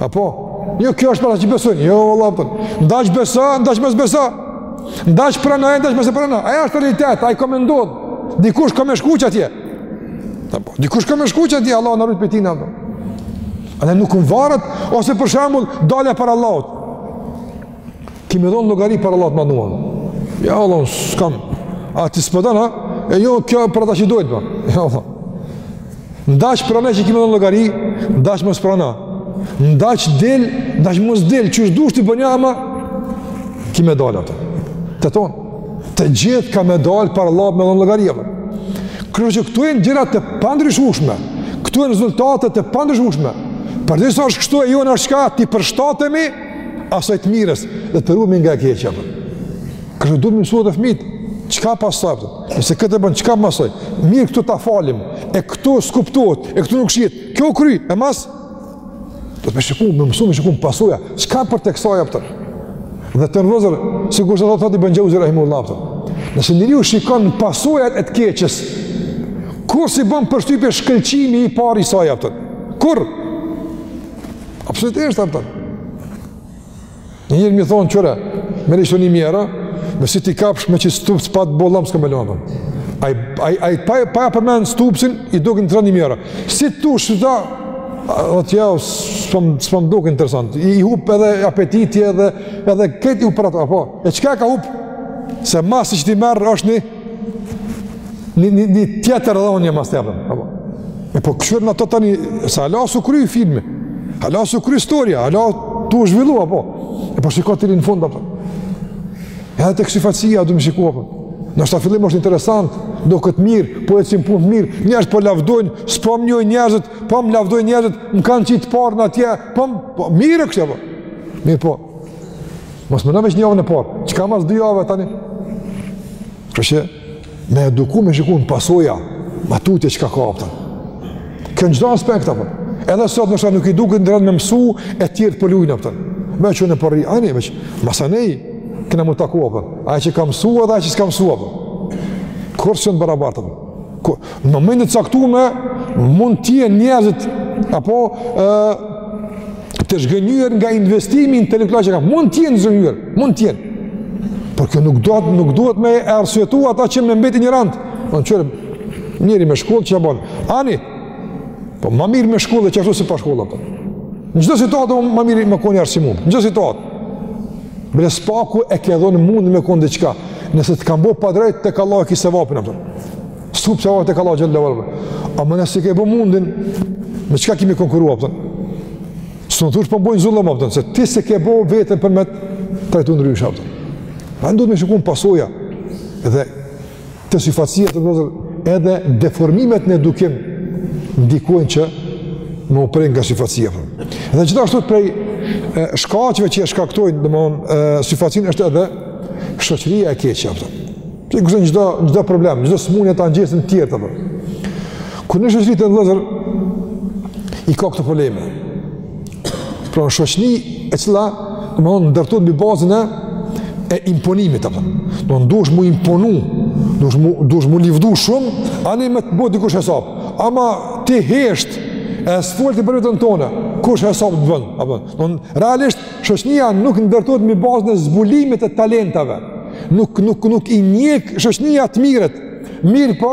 A po, jo kjo është për ata që besojnë. Jo, vlla, a kupton. Ndash beso, ndash mos beso. Ndash prano, ndash mos prano. Ai është realitet, ai ka me ndodh. Dikush ka me shku qatje. A po, dikush ka me shku qatje, Allahu na rujt prej tina, a po. A ne nuk u varet ose për shembull dalja para Allahut. Ki me dhonë llogari para Allahut të Madhëruar. Jo, vlla, s'kam. A ti s'po don, ha? E jo, kjo për ata që dojnë, a po. Po. Jo, vlla. Ndash prano që ki me dhonë llogari, ndash mos prano. Ndash del, ndash mos del, qysh dush ti bonja, ama, ki me dalë atje. Të tonë. Të gjithë ka me dalë para Allahut me dhonë llogari, a po. Kështu që këto janë gjëra të pandryshueshme, këto janë rezultate të pandryshueshme, përderisa është kështu e jona është që t'i përshtatemi, asaj të mirës dhe të ruhemi nga e keqja. Kështu duhet me u mësu fëmijët, çka pason a kupton. Nëse këtë bën çka pason? Mirë këtu ta falim. E këtu s'kuptohet, e këtu nuk shihet. Kjo kry, e mas do të shikojmë, me mësu me shiku pasojat, çka përtej kësaj a kupton. Dhe të nderuar vëllezër, sikur thotë Ibn Xheuzi rahimehullah a kupton. Nëse njeriu shikon pasojat e të keqes, kurrë s'i bën përshtypje shkëlqimi i parë i saj a kupton. Kurrë Absolutisht a kupton? Një njeri me i thonë qyre, me rishtë një mijë euro, me si ti kapsh me që stupë së patë bolam s'ka me lëma përnë. Ai ai ai pa pa përmend stupsin i dukin të rënë një mijë euro. Si tu shita o ti au s'po m' s'po m'duket interesant. I, i hup edhe apetiti edhe edhe këtë u prat apo. E çka ka hup? Se masi që ti merr është një një, një, një tjetër edhe një masë tjetër. Apo. E po kqyr n'ato tani, se hala s'u kry filmi, hala s'u kry historia, hala tu u zhvillu, apo. E po shikon deri në fund, apo. E edhe tek syfaqësia, duhet me shiku, apo. Ndoshta në fillim është interesant, doket mirë, po ecin punët mirë, njerëzit po lavdojnë, s'po më njohin njerëzit, po më lavdojnë njerëzit, më kanë qit të parin atje, po më, po, mirë është, po, mirë po, Mos mendo veç një javën e parë, çka mas dy javë tani? Kështu që me eduku me shiku pasojat, ma tutje çka ka a kupton. Kjo në çdo aspekt, a kupton. Edhe sot ndoshta nuk i duket në rend me mësu e tjerët po lujnë, a kupton. Me që në përri, ani, veç masanej kena me u taku, a kupton. Ai që ka mësu edhe ai që s'ka mësu, a kupton. Kurrë s'janë të barabartë, a kupton. Në momente të caktume mund të jenë njerëzit apo ë të zhgënjyer nga investimi intelektual që ka. Mund të jenë zhgënjyer, mund të jenë. Por kjo nuk duhet nuk duhet me arsyetu atë që me mbet injorant. Po qyre, njeri me shkollë çka bon? Ani. Po ma mirë me shkollë e qashtu se pa shkollë apo. Në çdo situatë ma mirë me kon i arsimum. Në çdo situatë. Bile së paku e ke dhënë mundin me kon diçka. Nëse të kanë bo padrejt tek Allahu e ke sevapin a kupton. S'të hup sevapi tek Allahu xhele xhelaluh. Ama nëse s'e ke bo mundin me çka ki me konkuru a kupton? S'mun thush po m'bojnë zullum a kupton, se ti s'e ke bo veten për me t'trajtu ndryshe a kupton. Pra duhet me shiku pasojat dhe te syfaqësia të nderuar vëllezër edhe deformimet në edukim ndikojnë që me u prek nga syfaqësia dhe gjithashtu prej shkaqeve që e shkaktojnë domethënë syfaqësinë është edhe shoqëria e keqe a kupton. sikurse çdo, çdo problem çdo smundje ta ngjesin tjerët a kupton. kur një shoqëri të nderuar vëllezër i ka këto probleme Pra shoqni e cila domethonë ndërtohet mbi bazën e e imponimit apo. Do duhesh mu imponu, duhesh mu livdu shumë, ani me të bo dikush hesap. Ama ti hesht e s'fol ti për veten tone. Kush hesap të bën? Apo. Do realisht shoqnia nuk ndërtohet mbi bazën e zbulimit të talentave. Nuk nuk nuk i njeh shoqnia të mirët. Mirëpo,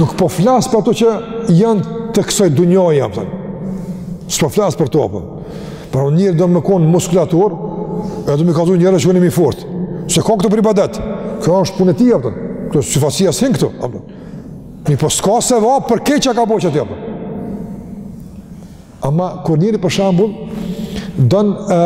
Nuk po flas për ato që janë të kësaj dunjaje, a kupton. S'po flas për to, a kupton. Pra një njeri do me kon muskulator, e do me kallxu njerëzve që jom i fortë. S'e ka këtë për ibadet. Kjo është punë e tij, a kupton. Kjo është syefaqësia s'hin këtu, a kupton. Mirëpo s'ka sevap për krejt ça ka bo qaty, a kupton. Ama kur njeri për shembull, don e,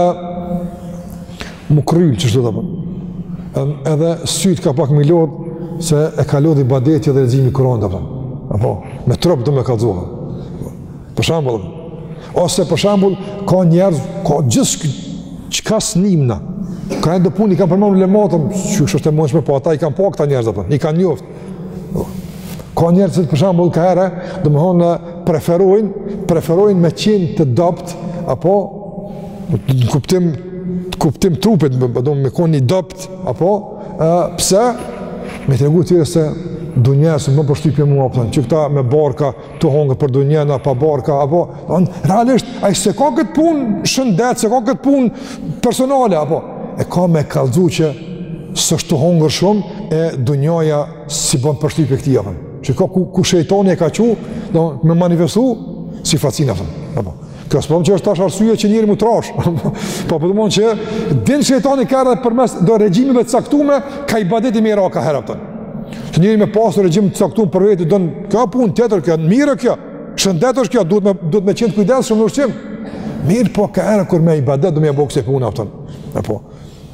mu kryllë qishtu, a kupton, edhe sytë ka pak me lot, se e ka lodh ibadeti edhe leximi i Kuranit, a kupton, apo, me trup do me kallxu. Për shembull, ose për shembull, ka njerëz, ka gjithë që ka së nimna, ka edhe do punë, i kam përmanë le matëm, qysh është e mundshme, po ata i kam pa këta njerëz, apo, i kam njoft, Ka njerëz që për shembull ka herë, domethonë preferojnë, preferojnë me qenë të dobët, apo në kuptim, të kuptim trupit, me, do, me kon i dobët, apo e, pse, me tregu të tjerëve se dunja s'më bon përshtypje mua, a kupton, qe këta me barka, tu hongër për dunjanë apo barka apo on realisht ai s'e ka kët punë shëndet s'e ka kët punë personale apo e ka me kallxu që s'është tu hongër shumë e dunjaja s'i bën përshtypje këtij apo që ka ku, ku shejtani e ka çu do me manifestu syefaqësinë apo Kjo s'po thom që është tash arsye që njeri mu trash. po po du me thon që din shejtani ka herë përmes do regjimeve të caktuara, kah ibadeti me ra ka herë, a kupton. Se njeri me pasur regjim të caktuar për vete don ka punë tjetër kjo, mirë kjo. Shëndet është kjo, duhet me duhet me qenë i kujdesshëm në ushqim. Mirëpo ka herë kur me ibadet do me ia bo kësaj pune, a kupton. Apo.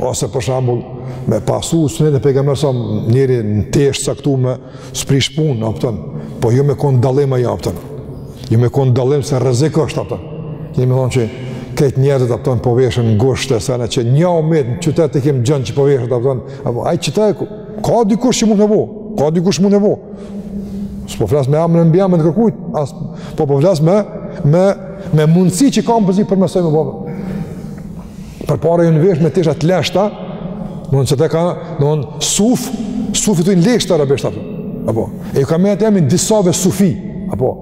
ose për shembull me pasu sunet e pejgamberit sa njeri në tesha t'caktume s'prish punë, a kupton, po jo me kon dallim ajo, a kupton. Jo me kon dallim se rrezik është, a kupton. Domethon se këta njerëz a kupton po veshen ngushtë sa në që një umet në qytet të kem gjën që po veshen a kupton, apo ai çta e ku? Ka dikush që mund të bëj, ka dikush mund të bëj. S'po flas me emën e mbiemën të kërkujt, as po po flas me me me mundësi që kam përzi për mësoj me baba. Përpara jon vesh me tesha të leshta, në në që të ka, në në suf, suf i thonë leshit arabisht, apo, apo, e iu ka met emni disave sufi, apo,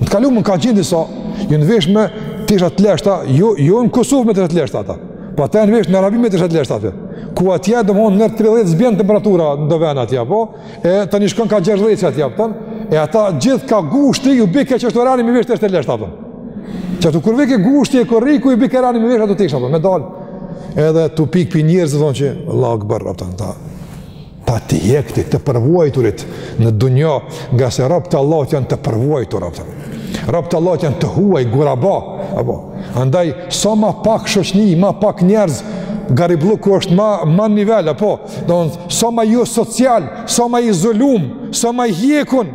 në të kalumen ka qenë disa, jon vesh me tesha të leshta, jo, jo në Kosovë me tesha të leshta, ata, po jon vesh në Arabi me tesha të leshta, atje, ku atje dimën nën 30 s'bjen temperatura në vend atje apo e tani shkon ka 60 atje apo e ata gjithë ka gushti ju bë keq është orani mu vesh të leshta apo Që të kur vike gushti e korriku i bike ranë me veshë ato tesha, me dalë. Edhe tu ikë pi njerëzve thonë që, Allahu ekber, a kupton, ta, ta të hjekt, të përvuajturit në dunja, nga se robt e Allahut janë të përvuajtur, a kupton. Robt e Allahut janë të huaj, guraba, apo. Andaj, sa ma pak shoqni, ma pak njerëz, garibllëku është ma, ma nivel, apo. Domethonë, sa ma jo social, sa ma i izolum, sa ma i hjekun,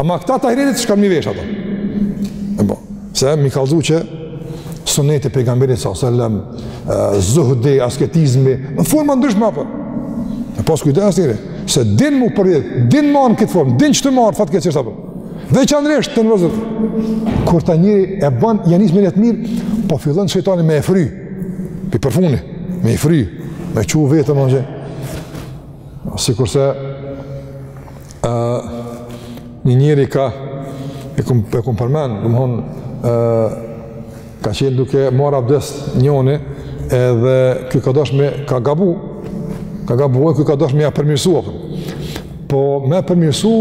Ama këta të ahiretit s'kanë me i vesh ato. Apo, se e mi kallzu që suneti pejgamberit sa sëllem, zuhdi, asketizmi, në forma t'ndryshme apo. Po. Me pas kujdes njeri, se din mu përjet, din ma në këtë formë, din që të marë, fatkeqësisht apo. Veçanërisht te njerëz, kur ta njeri e bën, ja nis me nijet mirë, po fillon shejtani me e fry, pi përfuni, me e fry, me çu veten, një, sikurse, ë një njeri ka e kum e kum përmend, domthon ë ka qenë duke marr abdes njëri edhe ky ka dashur me ka gabu, ka gabu e ky ka dashur me ja përmirësu, apo. Po me e përmirësu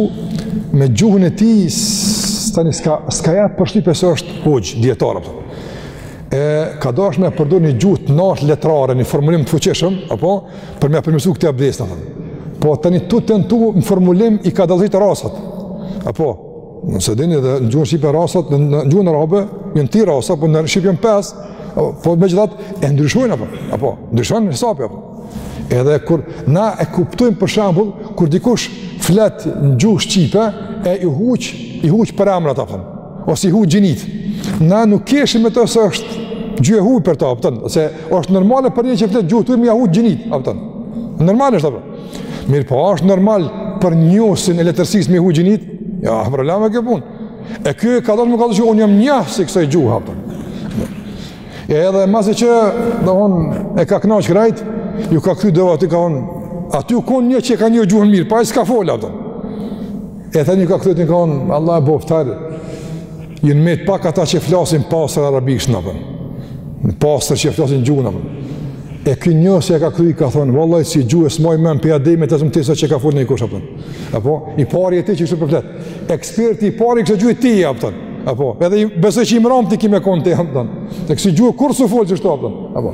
me gjuhën e tij tani s'ka s'ka ja përshtypë se është hoxh dietar apo. E ka dashur me përdor një gjuhë të nalt letrare, një formulim të fuqishëm, apo për me e përmirësu këtë abdes, në thëmë. Po, tani tu tentu në formulim i ka dalëzit rasat. Apo, nëse dini dhe në gjuhën shqipe rasat, në, në gjuhën arabe janë tri rasa, po në shqip janë pes, po, po megjithatë ndryshojnë, apo, apo, ndryshon hesapi, apo. Edhe kur na e kuptojmë për shembull, kur dikush flet në gjuhë shqipe, e i huq, i huq përemrat, apo. Ose i huq gjinitë. Na nuk keshim me të se është gjuhë e huj për ta, a kupton. Ose është normale për një që flet gjuhë të huj me ja huq gjinitë, a kupton. Normale është, a kupton. Mirëpo, është normal për njohësin e letërsisë me huq gjinitë? Jo, problem kjo punë. E ky ka dashtë me kallxu që unë jam njohës i kësaj gjuhe, a kupton. E edhe masi që, domethon, e ka knaq krejt, e ka kry dhe aty ka kon, aty u konë një që e ka njoh gjuhën mirë, po s'ka fol, a kupton. E tani e ka kry tani ka thonë, Allah e boftarë, janë metë pak ata që flasin pastër arabisht, a kupton, pastër që flasin gjuhën, a kupton. E ky masi e ka kry i ka thonë, vëlla si gjuhë e smaj me më përja dhejme të zëmë tesa që ka folë nikush, a kupton. Apo, i pari je ti që kështu po flet. Eksperti i pari i kësaj gjuhe je ti, a kupton. Apo, edhe besoj që i mrami ki me konë të jam, a kupton. E kësaj gjuhe kërkush s'fol kështu, a kupton. Apo.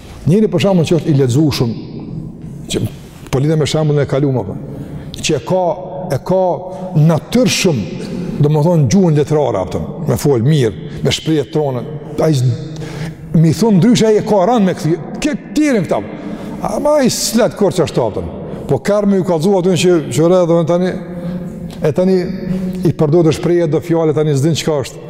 Njeri për shembull që është i lexueshëm, që po lidhem me shembullin e kalum a kupton, që e ka e ka natyrshëm, domethënë gjuhën letrare a kupton, me fol mirë, me shprehje t'rona, ai me i thon ndryshe ai e ka ranë me këtë, ke tirën këta. Ama i slet kur çka është a kupton. Po kur me ju kallzu atë që që rreth do tani e tani i përdor do shprehje do fjalë tani s'din çka është.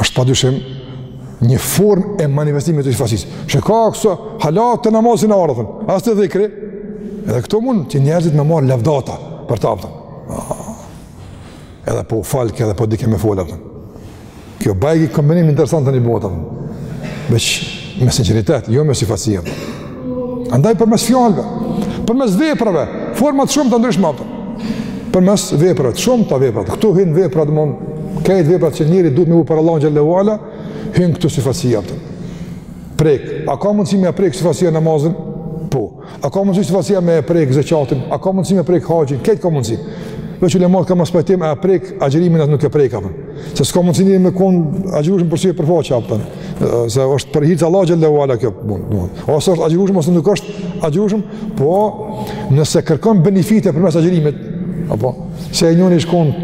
është pa dyshim një formë e manifestimit të syfaqësisë. Që ka këso hallate te namazi e arëthën, as te dhikri, edhe këto mund që njerëzit me marrë lavdata për ta, a kupton. Edhe po u falke, edhe po dike me folë, a kupton. Kjo bajagi kombinim interesant të një botën. Veç me sinceritet, jo me syfaqësi, a kupton. Andaj përmes fjalëve, përmes veprave, format shumë të ndryshme, apo. Përmes veprave, shumë te veprat, këtu hyjnë veprat, domethënë, krejt veprat që njeri duhet me i bo për Allahun xhele ue ala, hyn këtu syfaqësia, apo. Prek, a ka mundësi me prek syfaqësia namazin? Po. A ka mundësi syfaqësia me prek zeqatin? A ka mundësi me prek haxhin? Krejt ka mundësi. Veç ulema ka mospajtim, a e prek agjërimin a nuk e prek, apo. Se s'ka mundësi njeri me konë agjërushëm për sy e për faqe, apo. se është për hir të Allahut xhele ue ala kjo punë, ose është agjërushëm, ose nuk është agjërushëm, po nëse kërkon benefite përmes agjërimit, apo, si ai njëni shkon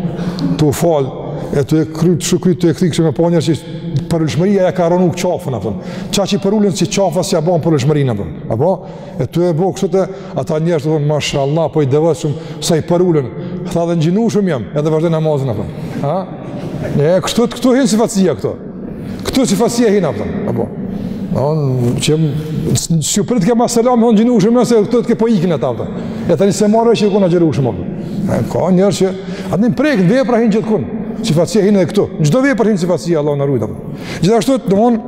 tu u falë, e të e kryt, të shukryt, të e këthi, kështë me po njerë që për lëshmëria e ka rënu qafën, apo, kaq i përulun që qafa s'ia ban përulshmërinë, apo, apo, e tu e bo kështu, ata njerëz thonë, mashallah, po i devotshëm, sa i përulun, tha edhe agjinushëm jam, edhe vazhdoi namazin, apo, ha, e kështu këtu hin syfaqësia këtu, Këtu syfaqësia hin, apo, po, apo, domethënë, që s'u pritke ma selam, domethënë agjinushëm, nëse këtu të ke po ikin e ta, për, e ta një se marrë e që i konë agjinushëm, për, ka njerëz që, atë e prek, vepra hin gjithkund, syfaqësia hin edhe këtu, në çdo vepër hin syfaqësia, Allahu na rujt, apo. Gjithashtu, domethënë,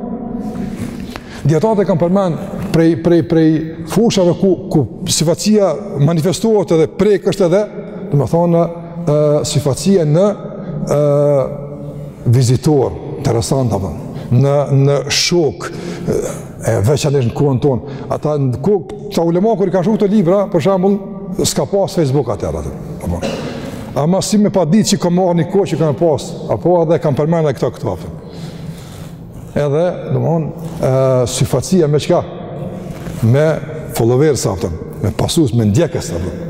dijetarët kanë përmend, prej, prej, prej fushave ku, ku syfaqësia manifestohet edhe prek është edhe, domethënë, syfaqësia në, vizitorë, interesant apo në në shokë e veçanërisht në kohën tonë, ata në kohë ta ulema kur i kanë shkru këto libra, për shembull, s'ka pas Facebook atëherë. Apo. Ama si më pas ditë që ka me ardh një kohë që ka me pas, apo edhe kanë përmendur këto këto. Edhe, domthon, ë syfaqësia me çka? Me followers, a kupton, me pasus, me ndjekës, a kupton.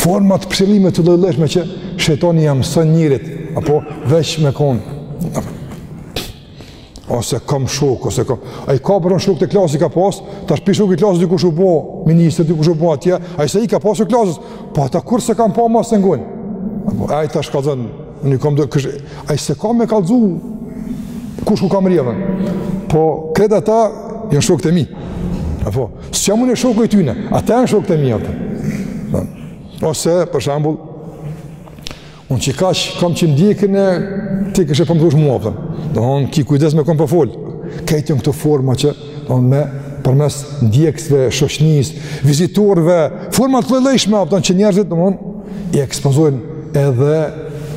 format pëshpëllime të llojllojshme që shejtani ia mson njerit, apo veç me konë, ose kom shokë, ose kom, ai ka, apo, shokët e klasës i ka pas, tash pi shokëve t'klasës dikush u bo ministër, dikush u bo atje, ai se i ka pas n'klasë, po ata kurrë s'e kanë pa ma s'e ngojnë, apo ai tash kallzon, unë i kom do kështu, ai s'e ka me kallzu, kush ku kam rjevën, po krejt ata janë shokët e mi, apo, S'jam unë shok i tyne, ata janë shokë të mi. Ose, për shembull, unë që kaq, kam që ndjekin e ti kështu po m'dush mua, po. Domethënë, ki kujdes me kom po fol. Krejt janë këto forma që, domethënë përmes ndjekësve, shoqnisë, vizitorëve, forma të llojllojshme, apo, që njerëzit, domethënë, i ekspozojnë edhe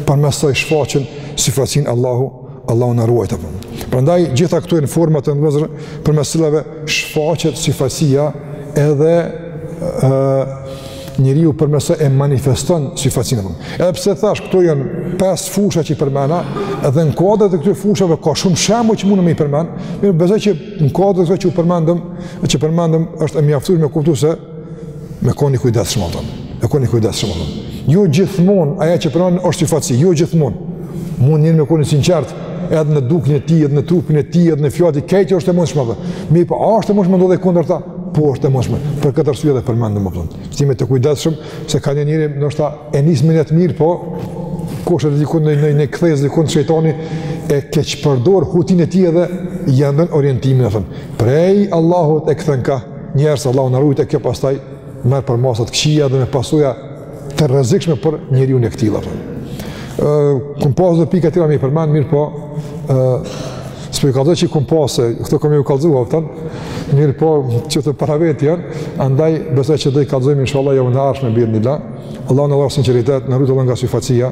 përmes saj i shfaqin syfaqësinë Allahu Allahu na ruajt apo. Prandaj gjitha këto janë forma të ndryshme përmes cilave shfaqet syfaqësia edhe ë njeriu përmes saj e manifeston syfaqësinë. Edhe pse thashë këto janë pesë fusha që i përmenda, edhe në kuadër të këtyre fushave ka shumë shembuj që muna me i përmend. Mirë, besoj që në kuadër të kësaj që përmendëm, që përmendëm është e mjaftueshme me kuptu se Me kon i kujdesshëm. Me kon i kujdesshëm. Jo gjithmonë, ajo që përmenda është syfaqësi, jo gjithmonë. Mun njeri me kon i sinqertë, edhe në dukjen e tij, edhe në trupin e tij, edhe në fjalët e tij, krejt është e mundshme. Mirëpo, a është e mundshme me ndodh e kundërta? Po është e mundshme. Për këtë arsye e përmenda, e përmenda. Të jemi të kujdesshëm, se ka një njeri, ndoshta e nis me nijet të mirë, po, kush e dikun në në në kthesë dikun shejtani e keqpërdor nijetin e tij edhe ia ndërron orientimin domethënë prej Allahut e kthen kah Njerëzit Allahu na rujt e kjo pastaj merr përmasa të këqija dhe me pasoja të rrezikshme për njeriun e këtillë. Ë kom pas do pika tjera me i përmend mirëpo ë s'po i kallzoj që i kom pas se këto kom me ju kallzu domethënë mirëpo që të paravetë janë andaj besoj që do i kallzojmë inshallah javën e ardhshme biidhnilah Allahu na dhashtë sinqeritet na rujt Allahu nga syfaqësia